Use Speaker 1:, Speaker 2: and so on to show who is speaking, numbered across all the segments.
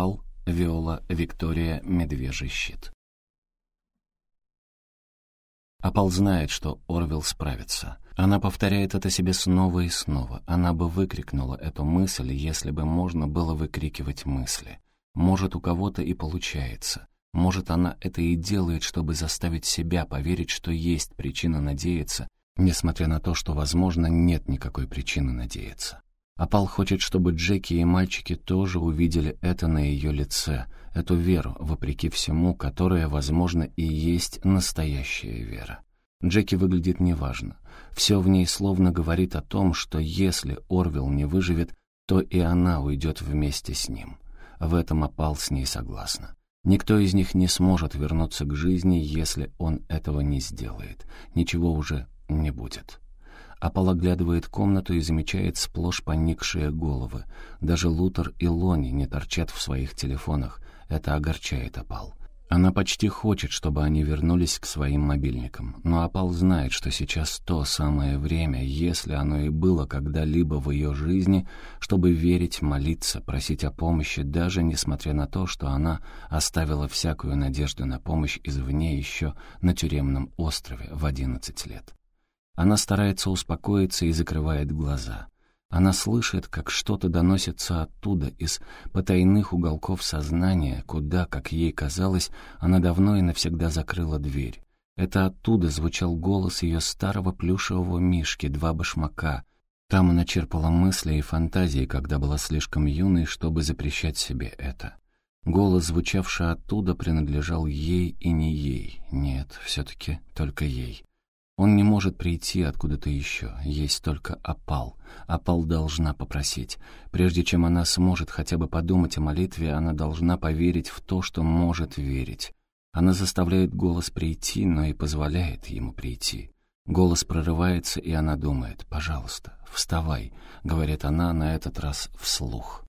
Speaker 1: читала Виктория Медвежий щит. Апал знает, что Орвилл справится. Она повторяет это себе снова и снова. Она бы выкрикнула эту мысль, если бы можно было выкрикивать мысли. Может, у кого-то и получается. Может, она это и делает, чтобы заставить себя поверить, что есть причина надеяться, несмотря на то, что, возможно, нет никакой причины надеяться. Апал хочет, чтобы Джеки и мальчики тоже увидели это на ее лице, эту веру, вопреки всему, которая, возможно, и есть настоящая вера. Джеки выглядит неважно. Все в ней словно говорит о том, что если Орвилл не выживет, то и она уйдет вместе с ним. В этом Апал с ней согласна. Никто из них не сможет вернуться к жизни, если он этого не сделает. Ничего уже не будет. Апол оглядывает комнату и замечает сплошь поникшие головы. Даже Лутер и Лони не торчат в своих телефонах. Это огорчает Апал. Она почти хочет, чтобы они вернулись к своим мобильникам. Но Апал знает, что сейчас то самое время, если оно и было когда-либо в ее жизни, чтобы верить, молиться, просить о помощи, даже несмотря на то, что она оставила всякую надежду на помощь извне еще на тюремном острове в одиннадцать лет. Она старается успокоиться и закрывает глаза. Она слышит, как что-то доносится оттуда, из потайных уголков сознания, куда, как ей казалось, она давно и навсегда закрыла дверь. Это оттуда звучал голос ее старого плюшевого мишки, два башмака. Там она черпала мысли и фантазии, когда была слишком юной, чтобы запрещать себе это. Голос, звучавший оттуда, принадлежал ей и не ей. Нет, все-таки только ей. Он не может прийти откуда-то еще, есть только опал. Опал должна попросить. Прежде чем она сможет хотя бы подумать о молитве, она должна поверить в то, что может верить. Она заставляет голос прийти, но и позволяет ему прийти. Голос прорывается, и она думает «пожалуйста, вставай», — говорит она на этот раз вслух.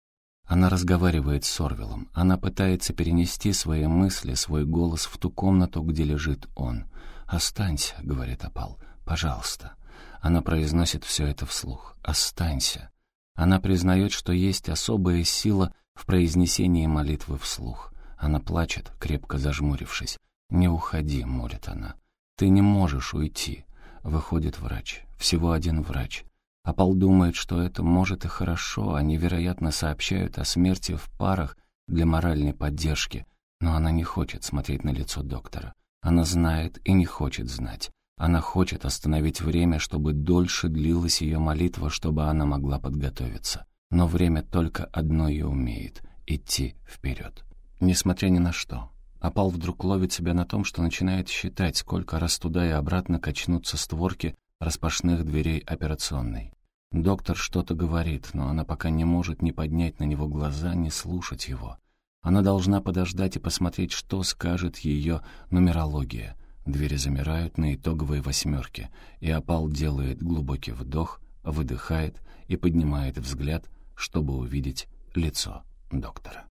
Speaker 1: Она разговаривает с Орвелом. Она пытается перенести свои мысли, свой голос в ту комнату, где лежит он. «Останься», — говорит Апал, — «пожалуйста». Она произносит все это вслух. «Останься». Она признает, что есть особая сила в произнесении молитвы вслух. Она плачет, крепко зажмурившись. «Не уходи», — молит она. «Ты не можешь уйти». Выходит врач. Всего один врач. Апал думает, что это может и хорошо, они, вероятно, сообщают о смерти в парах для моральной поддержки, но она не хочет смотреть на лицо доктора. Она знает и не хочет знать. Она хочет остановить время, чтобы дольше длилась ее молитва, чтобы она могла подготовиться. Но время только одно и умеет — идти вперед. Несмотря ни на что. Апал вдруг ловит себя на том, что начинает считать, сколько раз туда и обратно качнутся створки распашных дверей операционной. Доктор что-то говорит, но она пока не может ни поднять на него глаза, ни слушать его. Она должна подождать и посмотреть, что скажет ее нумерология. Двери замирают на итоговой восьмерке, и опал делает глубокий вдох, выдыхает и поднимает взгляд, чтобы увидеть лицо доктора.